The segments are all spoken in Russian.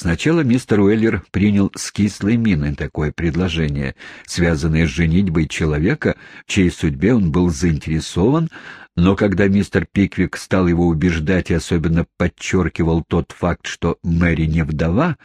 Сначала мистер Уэллер принял с кислой миной такое предложение, связанное с женитьбой человека, в чьей судьбе он был заинтересован, но когда мистер Пиквик стал его убеждать и особенно подчеркивал тот факт, что Мэри не вдова,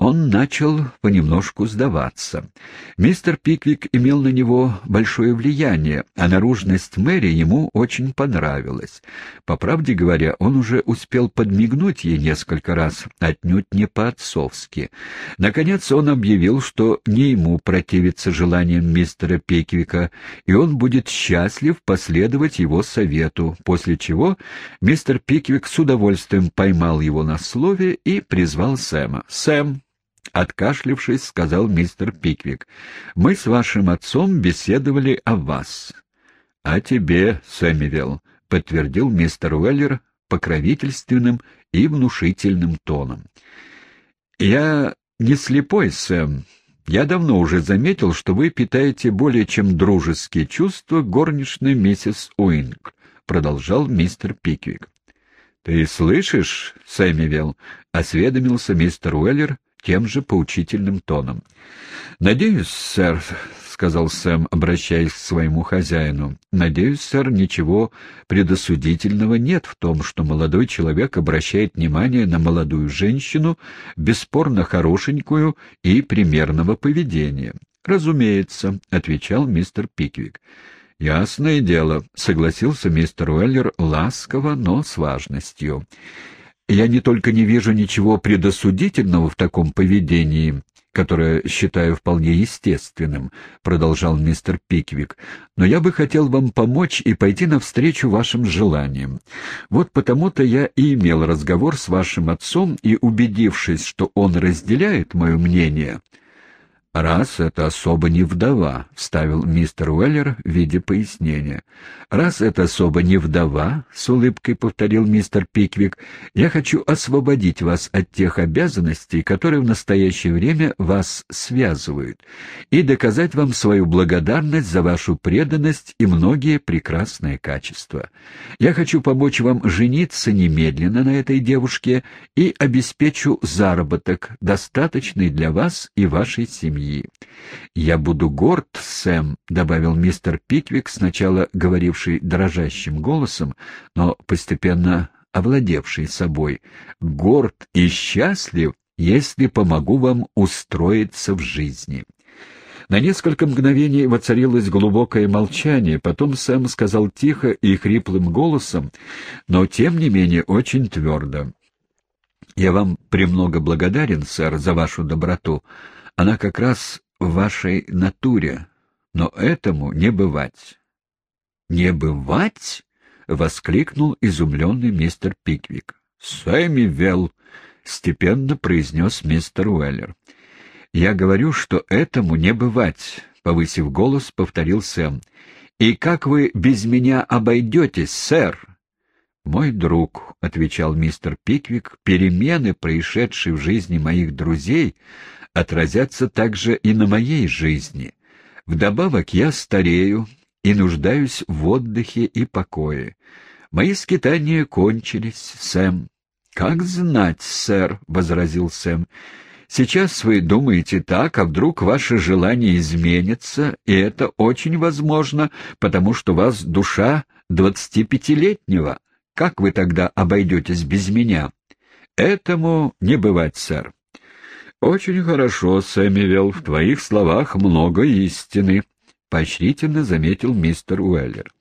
он начал понемножку сдаваться. Мистер Пиквик имел на него большое влияние, а наружность Мэри ему очень понравилась. По правде говоря, он уже успел подмигнуть ей несколько раз, отнюдь не по-отцовски. Наконец он объявил, что не ему противиться желаниям мистера Пиквика, и он будет счастлив последовать его совету, после чего мистер Пиквик с удовольствием поймал его на слове и призвал Сэма. «Сэм!» Откашлившись, сказал мистер Пиквик. «Мы с вашим отцом беседовали о вас». «О тебе, Сэмюэл», — подтвердил мистер Уэллер покровительственным и внушительным тоном. «Я не слепой, Сэм. Я давно уже заметил, что вы питаете более чем дружеские чувства к горничной миссис Уинкль», — продолжал мистер Пиквик. «Ты слышишь, Сэмюэл?» — осведомился мистер Уэллер, — тем же поучительным тоном. «Надеюсь, сэр», — сказал Сэм, обращаясь к своему хозяину, — «надеюсь, сэр, ничего предосудительного нет в том, что молодой человек обращает внимание на молодую женщину, бесспорно хорошенькую и примерного поведения». «Разумеется», — отвечал мистер Пиквик. «Ясное дело», — согласился мистер Уэллер ласково, но с важностью. Я не только не вижу ничего предосудительного в таком поведении, которое считаю вполне естественным, — продолжал мистер Пиквик, — но я бы хотел вам помочь и пойти навстречу вашим желаниям. Вот потому-то я и имел разговор с вашим отцом, и, убедившись, что он разделяет мое мнение, «Раз это особо не вдова», — вставил мистер Уэллер в виде пояснения. «Раз это особо не вдова», — с улыбкой повторил мистер Пиквик, — «я хочу освободить вас от тех обязанностей, которые в настоящее время вас связывают, и доказать вам свою благодарность за вашу преданность и многие прекрасные качества. Я хочу помочь вам жениться немедленно на этой девушке и обеспечу заработок, достаточный для вас и вашей семьи семьи. «Я буду горд, Сэм», — добавил мистер Пиквик, сначала говоривший дрожащим голосом, но постепенно овладевший собой, «горд и счастлив, если помогу вам устроиться в жизни». На несколько мгновений воцарилось глубокое молчание, потом Сэм сказал тихо и хриплым голосом, но тем не менее очень твердо. «Я вам премного благодарен, сэр, за вашу доброту. Она как раз в вашей натуре, но этому не бывать. — Не бывать? — воскликнул изумленный мистер Пиквик. — Сэмми Велл, — степенно произнес мистер Уэллер. — Я говорю, что этому не бывать, — повысив голос, повторил Сэм. — И как вы без меня обойдетесь, сэр? — Мой друг, — отвечал мистер Пиквик, — перемены, происшедшие в жизни моих друзей, отразятся также и на моей жизни. Вдобавок я старею и нуждаюсь в отдыхе и покое. Мои скитания кончились, Сэм. — Как знать, сэр, — возразил Сэм. — Сейчас вы думаете так, а вдруг ваше желание изменится, и это очень возможно, потому что у вас душа двадцатипятилетнего. Как вы тогда обойдетесь без меня? — Этому не бывать, сэр. «Очень хорошо, Сэмюэл, в твоих словах много истины», — поощрительно заметил мистер Уэллер.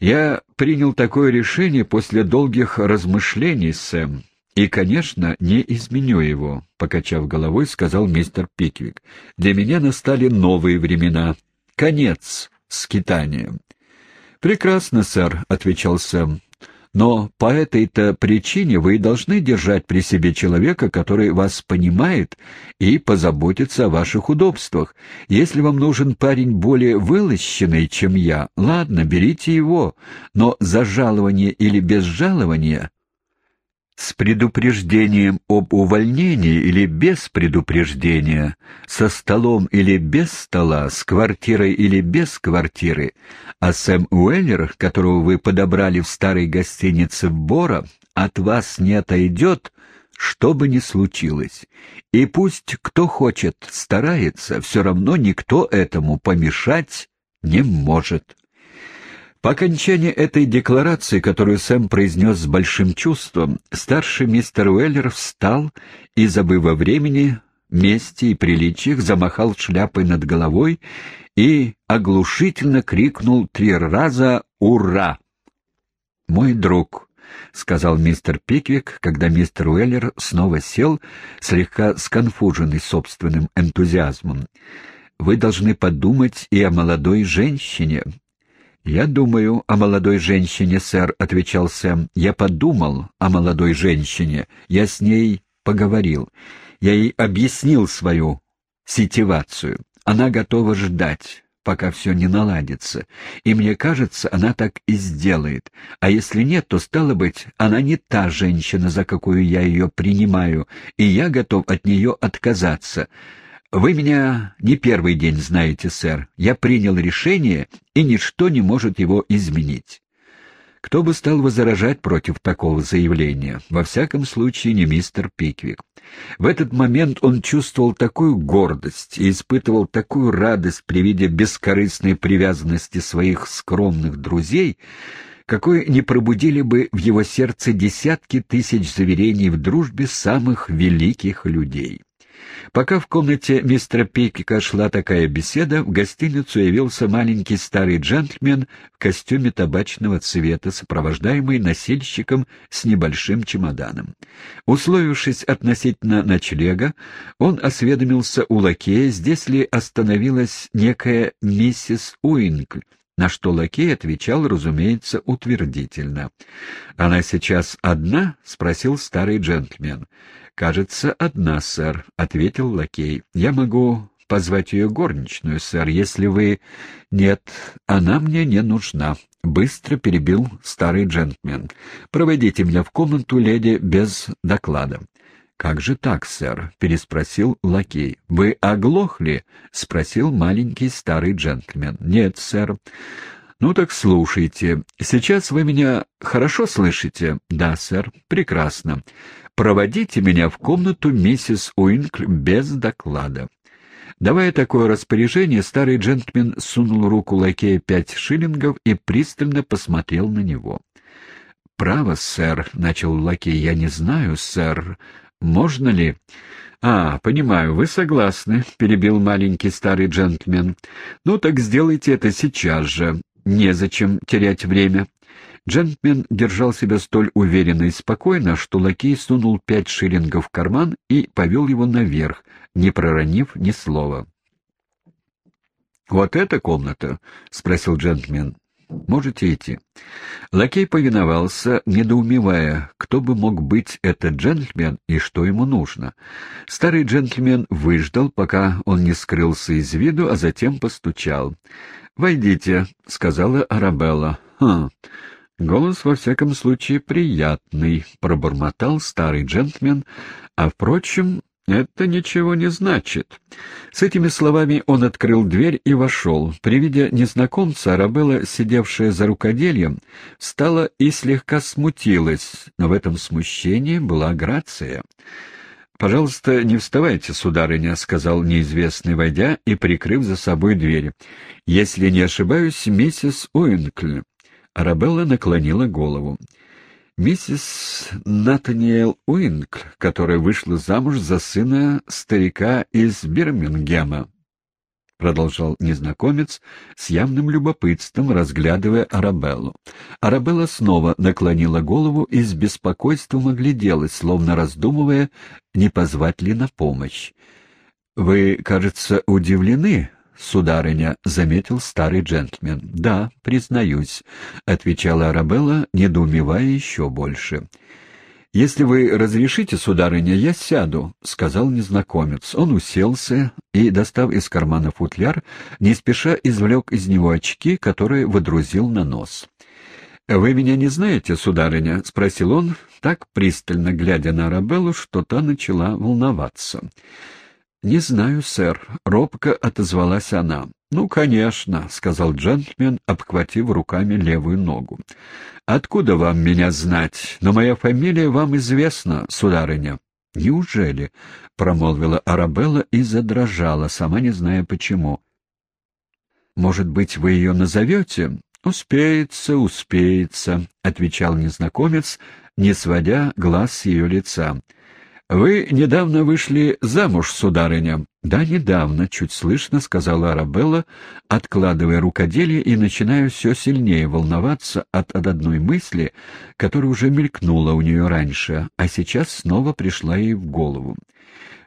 «Я принял такое решение после долгих размышлений, Сэм, и, конечно, не изменю его», — покачав головой, сказал мистер Пиквик. «Для меня настали новые времена. Конец скитаниям». «Прекрасно, сэр», — отвечал Сэм. Но по этой-то причине вы должны держать при себе человека, который вас понимает и позаботится о ваших удобствах. Если вам нужен парень более вылощенный, чем я, ладно, берите его, но за жалование или без жалования с предупреждением об увольнении или без предупреждения, со столом или без стола, с квартирой или без квартиры, а Сэм Уэллер, которого вы подобрали в старой гостинице в Бора, от вас не отойдет, что бы ни случилось. И пусть кто хочет старается, все равно никто этому помешать не может. По окончании этой декларации, которую Сэм произнес с большим чувством, старший мистер Уэллер встал и, забыв о времени, месте и приличиях, замахал шляпой над головой и оглушительно крикнул три раза «Ура!» «Мой друг», — сказал мистер Пиквик, когда мистер Уэллер снова сел, слегка сконфуженный собственным энтузиазмом, — «вы должны подумать и о молодой женщине». «Я думаю о молодой женщине, сэр», — отвечал Сэм. «Я подумал о молодой женщине. Я с ней поговорил. Я ей объяснил свою сетивацию. Она готова ждать, пока все не наладится. И мне кажется, она так и сделает. А если нет, то, стало быть, она не та женщина, за какую я ее принимаю, и я готов от нее отказаться. Вы меня не первый день знаете, сэр. Я принял решение, и ничто не может его изменить. Кто бы стал возражать против такого заявления? Во всяком случае, не мистер Пиквик. В этот момент он чувствовал такую гордость и испытывал такую радость при виде бескорыстной привязанности своих скромных друзей, какой не пробудили бы в его сердце десятки тысяч заверений в дружбе самых великих людей. Пока в комнате мистера Пикика шла такая беседа, в гостиницу явился маленький старый джентльмен в костюме табачного цвета, сопровождаемый носильщиком с небольшим чемоданом. Условившись относительно ночлега, он осведомился у лакея, здесь ли остановилась некая миссис Уинкль, на что лакей отвечал, разумеется, утвердительно. «Она сейчас одна?» — спросил старый джентльмен. «Кажется, одна, сэр», — ответил лакей. «Я могу позвать ее горничную, сэр, если вы...» «Нет, она мне не нужна», — быстро перебил старый джентльмен. «Проводите меня в комнату, леди, без доклада». «Как же так, сэр?» — переспросил лакей. «Вы оглохли?» — спросил маленький старый джентльмен. «Нет, сэр». «Ну так слушайте. Сейчас вы меня хорошо слышите?» «Да, сэр. Прекрасно. Проводите меня в комнату миссис Уинкл без доклада». Давая такое распоряжение, старый джентльмен сунул руку лакея пять шиллингов и пристально посмотрел на него. «Право, сэр», — начал лакей, — «я не знаю, сэр, можно ли...» «А, понимаю, вы согласны», — перебил маленький старый джентльмен. «Ну так сделайте это сейчас же. Незачем терять время». Джентльмен держал себя столь уверенно и спокойно, что лакей сунул пять шиллингов в карман и повел его наверх, не проронив ни слова. «Вот эта комната?» — спросил джентльмен. Можете идти». Лакей повиновался, недоумевая, кто бы мог быть этот джентльмен и что ему нужно. Старый джентльмен выждал, пока он не скрылся из виду, а затем постучал. «Войдите», — сказала Арабелла. «Хм, голос, во всяком случае, приятный», — пробормотал старый джентльмен, а, впрочем, «Это ничего не значит». С этими словами он открыл дверь и вошел. При виде незнакомца Арабелла, сидевшая за рукоделием, встала и слегка смутилась, но в этом смущении была грация. «Пожалуйста, не вставайте, сударыня», — сказал неизвестный, войдя и прикрыв за собой дверь. «Если не ошибаюсь, миссис Уинкль». Арабелла наклонила голову миссис Натаниэл Уинк, которая вышла замуж за сына старика из Бирмингема, — продолжал незнакомец с явным любопытством, разглядывая Арабеллу. Арабелла снова наклонила голову и с беспокойством огляделась, словно раздумывая, не позвать ли на помощь. — Вы, кажется, удивлены, сударыня», — заметил старый джентльмен. «Да, признаюсь», — отвечала Арабелла, недоумевая еще больше. «Если вы разрешите, сударыня, я сяду», — сказал незнакомец. Он уселся и, достав из кармана футляр, не спеша извлек из него очки, которые водрузил на нос. «Вы меня не знаете, сударыня?» — спросил он, так пристально глядя на Арабеллу, что та начала волноваться. «Не знаю, сэр», — робко отозвалась она. «Ну, конечно», — сказал джентльмен, обхватив руками левую ногу. «Откуда вам меня знать? Но моя фамилия вам известна, сударыня». «Неужели?» — промолвила Арабелла и задрожала, сама не зная почему. «Может быть, вы ее назовете?» «Успеется, успеется», — отвечал незнакомец, не сводя глаз с ее лица. «Вы недавно вышли замуж, сударыня?» «Да, недавно», — чуть слышно сказала Арабелла, откладывая рукоделие и начиная все сильнее волноваться от, от одной мысли, которая уже мелькнула у нее раньше, а сейчас снова пришла ей в голову.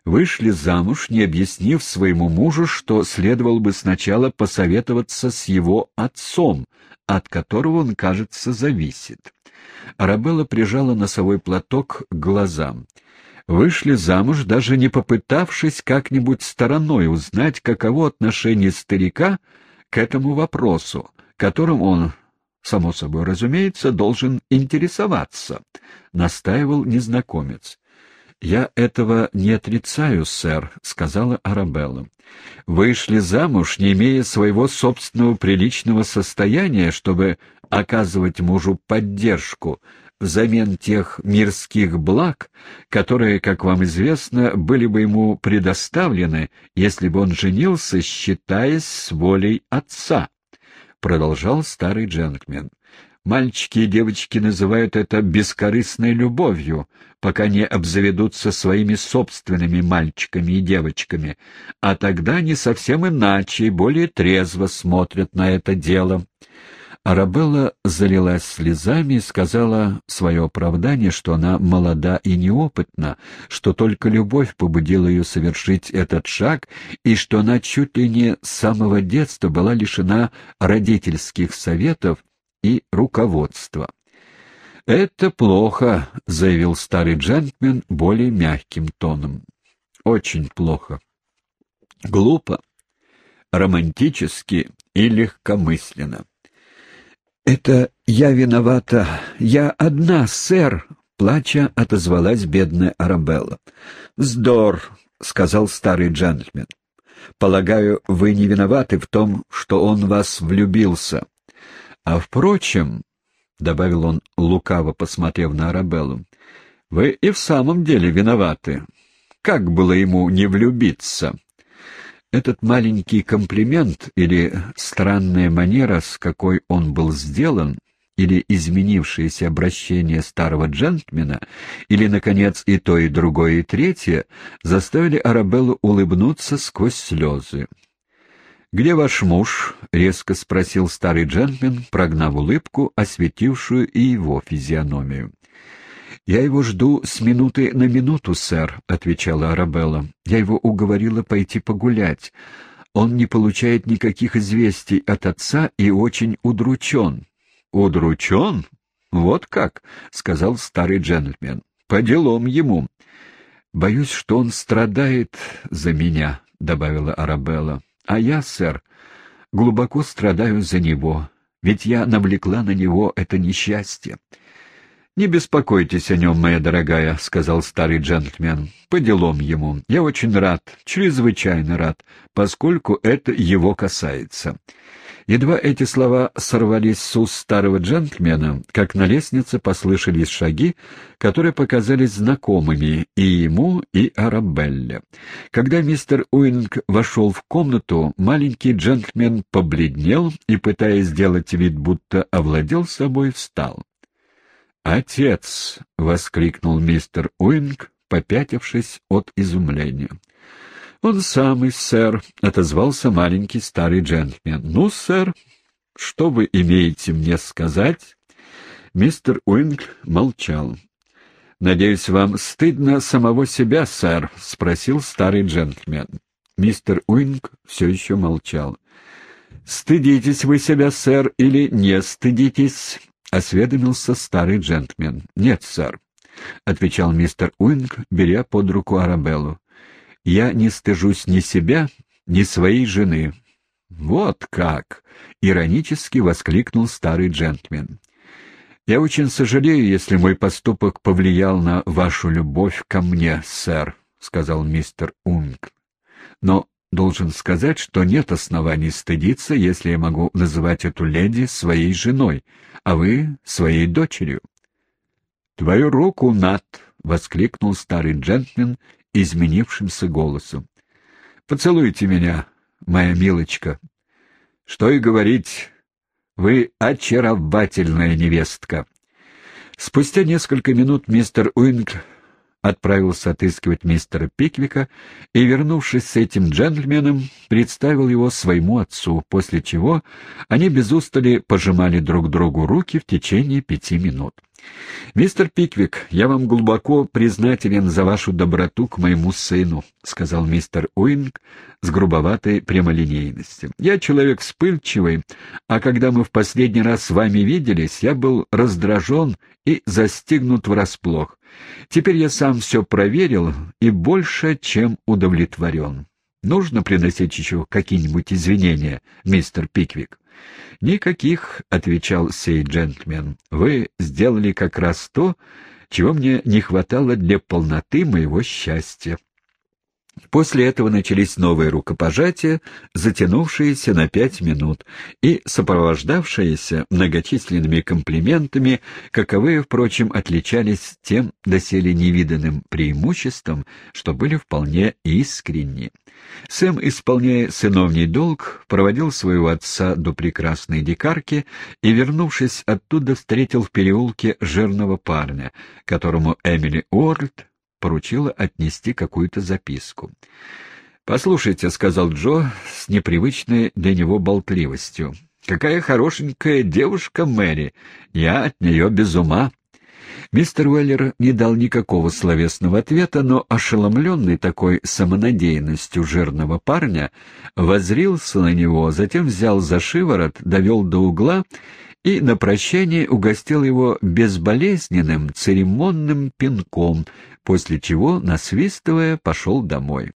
Вышли замуж, не объяснив своему мужу, что следовало бы сначала посоветоваться с его отцом, от которого он, кажется, зависит. Арабелла прижала носовой платок к глазам вышли замуж, даже не попытавшись как-нибудь стороной узнать, каково отношение старика к этому вопросу, которым он, само собой разумеется, должен интересоваться, — настаивал незнакомец. «Я этого не отрицаю, сэр», — сказала Арабелла. «Вышли замуж, не имея своего собственного приличного состояния, чтобы оказывать мужу поддержку, взамен тех мирских благ, которые, как вам известно, были бы ему предоставлены, если бы он женился, считаясь с волей отца, — продолжал старый джентльмен. Мальчики и девочки называют это бескорыстной любовью, пока не обзаведутся своими собственными мальчиками и девочками, а тогда они совсем иначе и более трезво смотрят на это дело. Арабелла залилась слезами и сказала свое оправдание, что она молода и неопытна, что только любовь побудила ее совершить этот шаг, и что она чуть ли не с самого детства была лишена родительских советов и руководства. «Это плохо», — заявил старый джентльмен более мягким тоном. «Очень плохо. Глупо, романтически и легкомысленно». «Это я виновата. Я одна, сэр!» — плача отозвалась бедная Арабелла. «Вздор!» — сказал старый джентльмен. «Полагаю, вы не виноваты в том, что он вас влюбился. А впрочем, — добавил он, лукаво посмотрев на Арабеллу, — вы и в самом деле виноваты. Как было ему не влюбиться?» Этот маленький комплимент или странная манера, с какой он был сделан, или изменившееся обращение старого джентльмена, или, наконец, и то, и другое, и третье, заставили Арабеллу улыбнуться сквозь слезы. «Где ваш муж?» — резко спросил старый джентльмен, прогнав улыбку, осветившую и его физиономию. «Я его жду с минуты на минуту, сэр», — отвечала Арабелла. «Я его уговорила пойти погулять. Он не получает никаких известий от отца и очень удручен». «Удручен? Вот как?» — сказал старый джентльмен. «По делам ему». «Боюсь, что он страдает за меня», — добавила Арабелла. «А я, сэр, глубоко страдаю за него, ведь я навлекла на него это несчастье». «Не беспокойтесь о нем, моя дорогая», — сказал старый джентльмен. «По делам ему. Я очень рад, чрезвычайно рад, поскольку это его касается». Едва эти слова сорвались с уст старого джентльмена, как на лестнице послышались шаги, которые показались знакомыми и ему, и Арабелле. Когда мистер Уинг вошел в комнату, маленький джентльмен побледнел и, пытаясь сделать вид, будто овладел собой, встал. «Отец!» — воскликнул мистер Уинкль, попятившись от изумления. «Он самый, сэр», — отозвался маленький старый джентльмен. «Ну, сэр, что вы имеете мне сказать?» Мистер Уинкль молчал. «Надеюсь, вам стыдно самого себя, сэр?» — спросил старый джентльмен. Мистер Уинкль все еще молчал. «Стыдитесь вы себя, сэр, или не стыдитесь?» — осведомился старый джентльмен. — Нет, сэр, — отвечал мистер Уинкль, беря под руку Арабеллу. — Я не стыжусь ни себя, ни своей жены. — Вот как! — иронически воскликнул старый джентльмен. — Я очень сожалею, если мой поступок повлиял на вашу любовь ко мне, сэр, — сказал мистер Уинкль. — Но должен сказать, что нет оснований стыдиться, если я могу называть эту леди своей женой, а вы — своей дочерью. — Твою руку, Нат! — воскликнул старый джентльмен изменившимся голосом. — Поцелуйте меня, моя милочка. Что и говорить, вы очаровательная невестка. Спустя несколько минут мистер Уинг отправился отыскивать мистера Пиквика и, вернувшись с этим джентльменом, представил его своему отцу, после чего они без устали пожимали друг другу руки в течение пяти минут. «Мистер Пиквик, я вам глубоко признателен за вашу доброту к моему сыну», — сказал мистер Уинг с грубоватой прямолинейностью. «Я человек вспыльчивый, а когда мы в последний раз с вами виделись, я был раздражен и застигнут врасплох. Теперь я сам все проверил и больше, чем удовлетворен. Нужно приносить еще какие-нибудь извинения, мистер Пиквик?» «Никаких», — отвечал сей джентльмен. «Вы сделали как раз то, чего мне не хватало для полноты моего счастья». После этого начались новые рукопожатия, затянувшиеся на пять минут и сопровождавшиеся многочисленными комплиментами, каковые, впрочем, отличались тем доселе невиданным преимуществом, что были вполне искренни. Сэм, исполняя сыновний долг, проводил своего отца до прекрасной дикарки и, вернувшись оттуда, встретил в переулке жирного парня, которому Эмили Уорльд поручила отнести какую-то записку. «Послушайте», — сказал Джо с непривычной для него болтливостью, — «какая хорошенькая девушка Мэри! Я от нее без ума!» Мистер Уэллер не дал никакого словесного ответа, но, ошеломленный такой самонадеянностью жирного парня, возрился на него, затем взял за шиворот, довел до угла и на прощание угостил его безболезненным, церемонным пинком, после чего, насвистывая, пошел домой.